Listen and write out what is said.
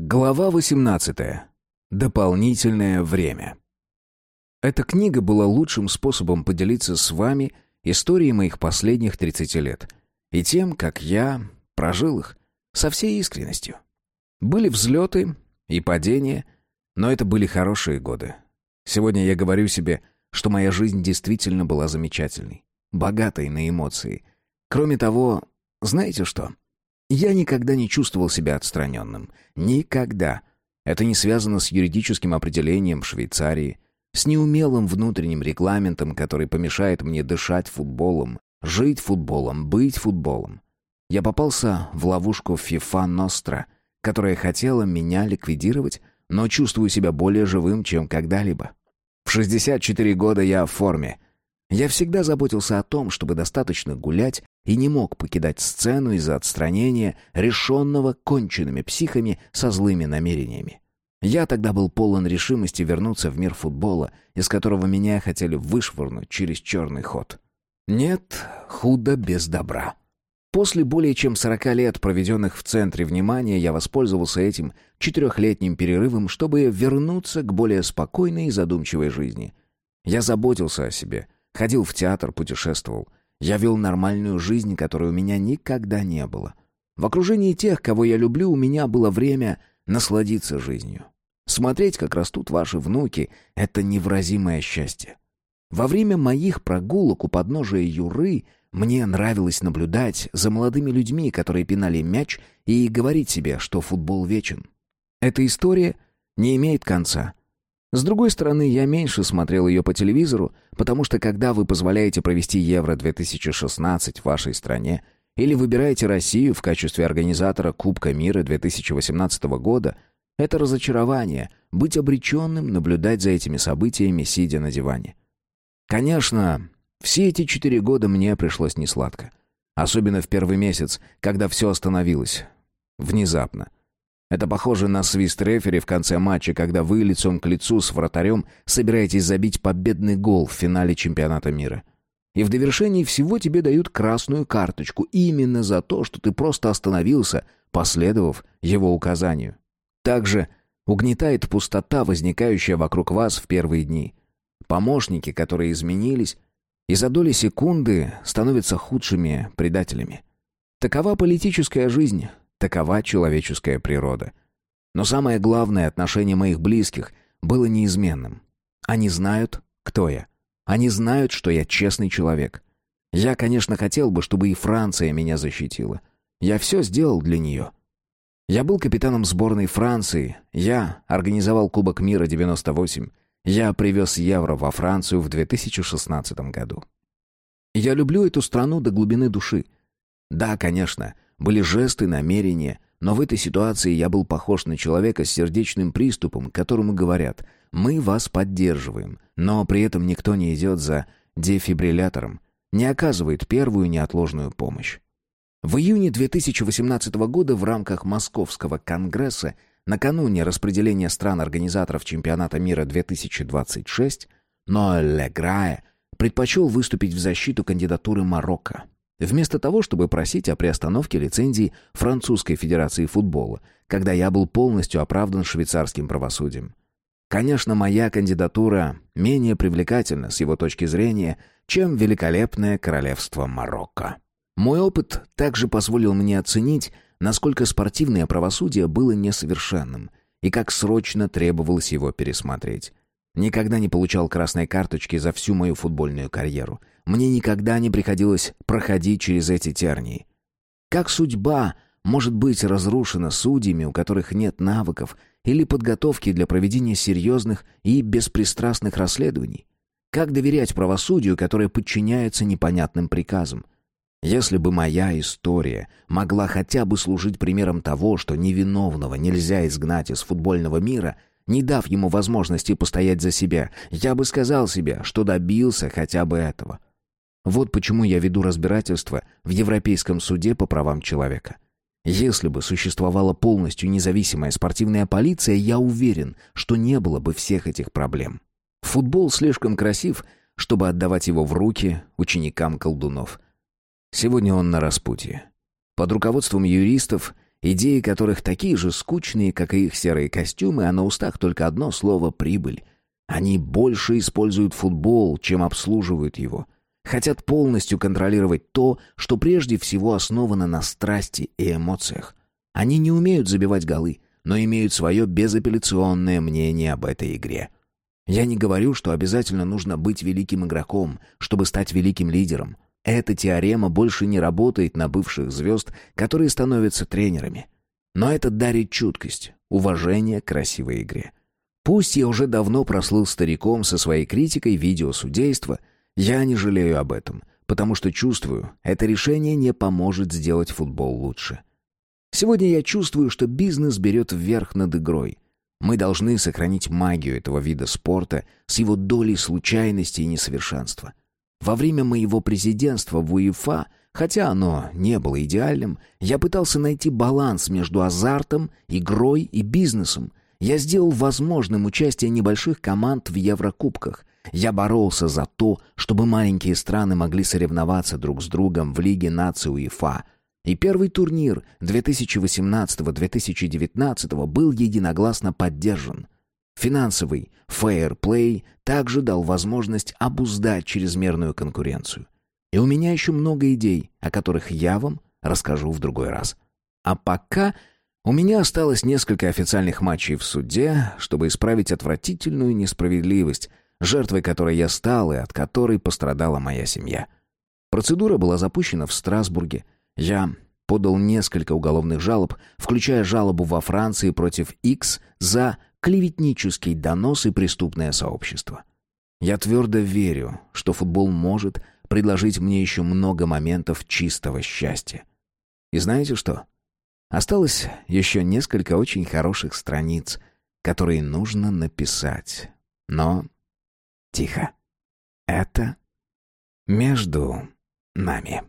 Глава 18. Дополнительное время. Эта книга была лучшим способом поделиться с вами историей моих последних 30 лет и тем, как я прожил их со всей искренностью. Были взлеты и падения, но это были хорошие годы. Сегодня я говорю себе, что моя жизнь действительно была замечательной, богатой на эмоции. Кроме того, знаете что? Я никогда не чувствовал себя отстраненным. Никогда. Это не связано с юридическим определением Швейцарии, с неумелым внутренним регламентом, который помешает мне дышать футболом, жить футболом, быть футболом. Я попался в ловушку FIFA Ностра, которая хотела меня ликвидировать, но чувствую себя более живым, чем когда-либо. В 64 года я в форме. Я всегда заботился о том, чтобы достаточно гулять и не мог покидать сцену из-за отстранения, решенного конченными психами со злыми намерениями. Я тогда был полон решимости вернуться в мир футбола, из которого меня хотели вышвырнуть через черный ход. Нет, худо без добра. После более чем сорока лет, проведенных в центре внимания, я воспользовался этим четырехлетним перерывом, чтобы вернуться к более спокойной и задумчивой жизни. Я заботился о себе, ходил в театр, путешествовал — я вел нормальную жизнь, которой у меня никогда не было. В окружении тех, кого я люблю, у меня было время насладиться жизнью. Смотреть, как растут ваши внуки, — это невразимое счастье. Во время моих прогулок у подножия Юры мне нравилось наблюдать за молодыми людьми, которые пинали мяч, и говорить себе, что футбол вечен. Эта история не имеет конца. С другой стороны, я меньше смотрел ее по телевизору, потому что когда вы позволяете провести Евро-2016 в вашей стране или выбираете Россию в качестве организатора Кубка мира 2018 года, это разочарование — быть обреченным наблюдать за этими событиями, сидя на диване. Конечно, все эти четыре года мне пришлось несладко. Особенно в первый месяц, когда все остановилось. Внезапно. Это похоже на свист рефери в конце матча, когда вы лицом к лицу с вратарем собираетесь забить победный гол в финале чемпионата мира. И в довершении всего тебе дают красную карточку именно за то, что ты просто остановился, последовав его указанию. Также угнетает пустота, возникающая вокруг вас в первые дни. Помощники, которые изменились, и за доли секунды становятся худшими предателями. Такова политическая жизнь, Такова человеческая природа. Но самое главное, отношение моих близких было неизменным. Они знают, кто я. Они знают, что я честный человек. Я, конечно, хотел бы, чтобы и Франция меня защитила. Я все сделал для нее. Я был капитаном сборной Франции. Я организовал Кубок мира 98. Я привез Евро во Францию в 2016 году. Я люблю эту страну до глубины души. Да, конечно, были жесты, намерения, но в этой ситуации я был похож на человека с сердечным приступом, которому говорят «Мы вас поддерживаем», но при этом никто не идет за дефибриллятором, не оказывает первую неотложную помощь. В июне 2018 года в рамках Московского конгресса накануне распределения стран-организаторов чемпионата мира 2026 Ноэль Леграе предпочел выступить в защиту кандидатуры Марокко. Вместо того, чтобы просить о приостановке лицензии Французской Федерации футбола, когда я был полностью оправдан швейцарским правосудием. Конечно, моя кандидатура менее привлекательна с его точки зрения, чем великолепное королевство Марокко. Мой опыт также позволил мне оценить, насколько спортивное правосудие было несовершенным и как срочно требовалось его пересмотреть. Никогда не получал красной карточки за всю мою футбольную карьеру. Мне никогда не приходилось проходить через эти тернии. Как судьба может быть разрушена судьями, у которых нет навыков или подготовки для проведения серьезных и беспристрастных расследований? Как доверять правосудию, которое подчиняется непонятным приказам? Если бы моя история могла хотя бы служить примером того, что невиновного нельзя изгнать из футбольного мира – не дав ему возможности постоять за себя, я бы сказал себе, что добился хотя бы этого. Вот почему я веду разбирательство в Европейском суде по правам человека. Если бы существовала полностью независимая спортивная полиция, я уверен, что не было бы всех этих проблем. Футбол слишком красив, чтобы отдавать его в руки ученикам колдунов. Сегодня он на распутье. Под руководством юристов идеи которых такие же скучные, как и их серые костюмы, а на устах только одно слово «прибыль». Они больше используют футбол, чем обслуживают его. Хотят полностью контролировать то, что прежде всего основано на страсти и эмоциях. Они не умеют забивать голы, но имеют свое безапелляционное мнение об этой игре. Я не говорю, что обязательно нужно быть великим игроком, чтобы стать великим лидером. Эта теорема больше не работает на бывших звезд, которые становятся тренерами. Но это дарит чуткость, уважение к красивой игре. Пусть я уже давно прослыл стариком со своей критикой видеосудейства, я не жалею об этом, потому что чувствую, это решение не поможет сделать футбол лучше. Сегодня я чувствую, что бизнес берет вверх над игрой. Мы должны сохранить магию этого вида спорта с его долей случайности и несовершенства. Во время моего президентства в УЕФА, хотя оно не было идеальным, я пытался найти баланс между азартом, игрой и бизнесом. Я сделал возможным участие небольших команд в Еврокубках. Я боролся за то, чтобы маленькие страны могли соревноваться друг с другом в Лиге наций УЕФА. И первый турнир 2018-2019 был единогласно поддержан. Финансовый фейерплей также дал возможность обуздать чрезмерную конкуренцию. И у меня еще много идей, о которых я вам расскажу в другой раз. А пока у меня осталось несколько официальных матчей в суде, чтобы исправить отвратительную несправедливость, жертвой которой я стал и от которой пострадала моя семья. Процедура была запущена в Страсбурге. Я подал несколько уголовных жалоб, включая жалобу во Франции против X за клеветнический донос и преступное сообщество. Я твердо верю, что футбол может предложить мне еще много моментов чистого счастья. И знаете что? Осталось еще несколько очень хороших страниц, которые нужно написать. Но тихо. Это между нами.